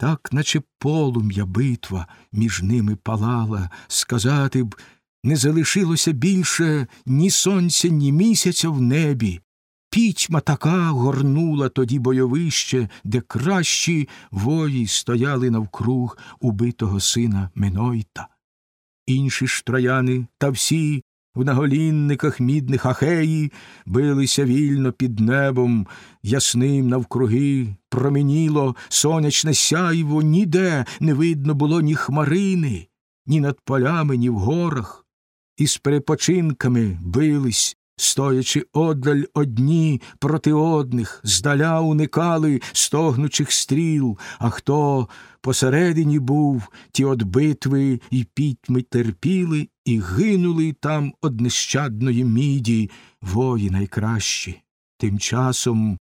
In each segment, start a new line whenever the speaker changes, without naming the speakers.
Так, наче полум'я битва між ними палала, сказати б, не залишилося більше ні сонця, ні місяця в небі. Пітьма така горнула тоді бойовище, де кращі вої стояли навкруг убитого сина Менойта. Інші ж трояни та всі в наголінниках мідних ахеї билися вільно під небом, ясним навкруги променіло сонячне сяйво, ніде не видно було ні хмарини, ні над полями, ні в горах, і з перепочинками бились, стоячи одаль одні проти одних, здаля уникали стогнучих стріл, а хто посередині був, ті от битви і пітьми терпіли, і гинули там од нещадної міді вої найкращі. Тим часом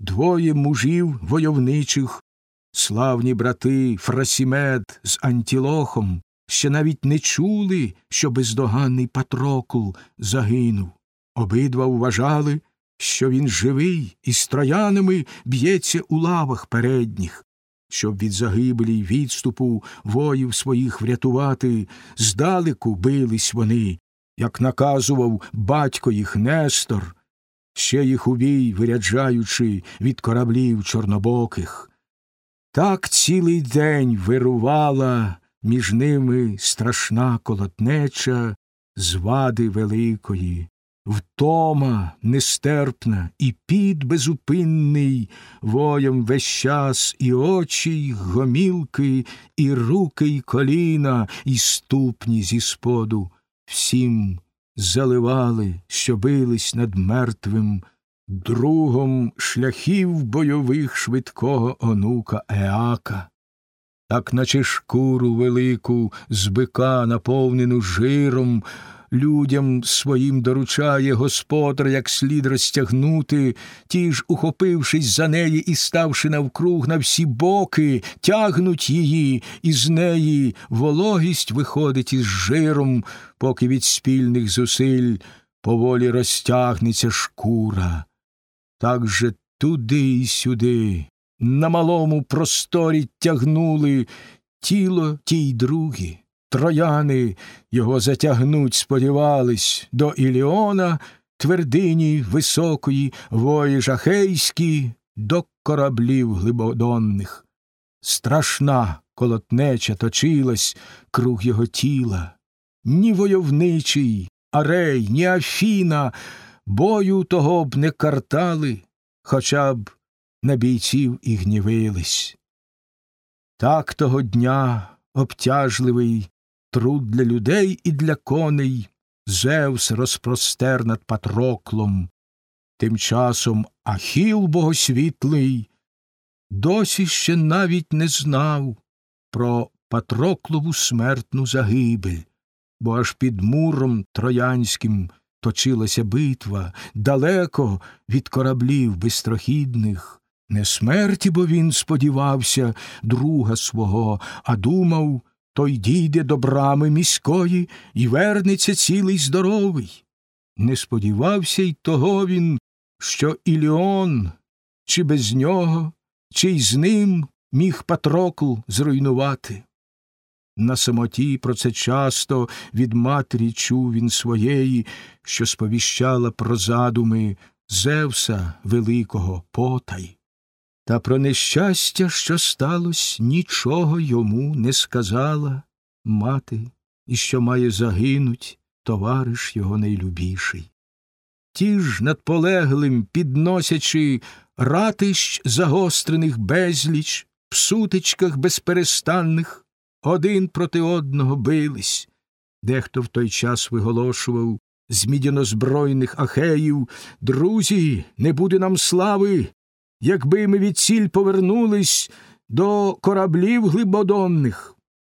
двоє мужів войовничих, славні брати Фрасімед з Антілохом, ще навіть не чули, що бездоганний Патрокл загинув. Обидва вважали, що він живий і з троянами б'ється у лавах передніх, щоб від загибелі й відступу воїв своїх врятувати, здалеку бились вони, як наказував батько їх Нестор, ще їх у виряджаючи від кораблів чорнобоких. Так цілий день вирувала між ними страшна колотнеча звади великої, втома нестерпна, і під безупинний воєм весь час, і очі, й гомілки, і руки, й коліна, і ступні зі споду всім заливали, що бились над мертвим другом шляхів бойових швидкого онука Еака. Так, наче шкуру велику з бика, наповнену жиром, людям своїм доручає господар, як слід розтягнути, ті ж, ухопившись за неї і ставши навкруг на всі боки, тягнуть її, і з неї вологість виходить із жиром, поки від спільних зусиль поволі розтягнеться шкура. Так же туди й сюди, на малому просторі тягнули тіло тій другі. Трояни його затягнуть, сподівались, до Іліона, твердині високої, вої жахейські, до кораблів глибодонних. Страшна колотнеча точилась круг його тіла. Ні войовничий, арей, ні Афіна бою того б не картали, хоча б на бійців і гнівились. Так того дня обтяжливий труд для людей і для коней, Зевс розпростер над Патроклом. Тим часом Ахіл богосвітлий досі ще навіть не знав про Патроклову смертну загибель, бо аж під муром троянським точилася битва далеко від кораблів безстрохідних. Не смерті, бо він сподівався друга свого, а думав, той дійде до брами міської і вернеться цілий здоровий. Не сподівався й того він, що Іліон, чи без нього, чи й з ним міг Патрокл зруйнувати. На самоті про це часто від матері чув він своєї, що сповіщала про задуми Зевса великого потай. Та про нещастя, що сталося, нічого йому не сказала мати, і що має загинуть товариш його найлюбіший. Ті ж над полеглим, підносячи ратищ загострених безліч, в сутичках безперестанних, один проти одного бились, дехто в той час виголошував з мідянозбройних ахеїв Друзі, не буде нам слави, якби ми від ціль повернулись до кораблів глибодонних.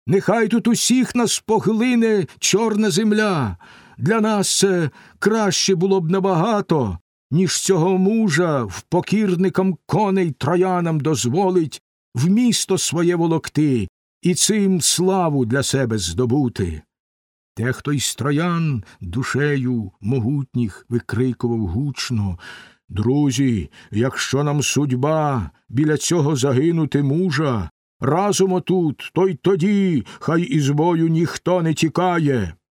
Нехай тут усіх нас поглине чорна земля. Для нас це краще було б набагато, ніж цього мужа в покірникам коней троянам дозволить в місто своє волокти і цим славу для себе здобути. Дехто із троян душею могутніх викрикував гучно Друзі, якщо нам судьба біля цього загинути мужа, разом отут, то й тоді, хай із бою ніхто не тікає.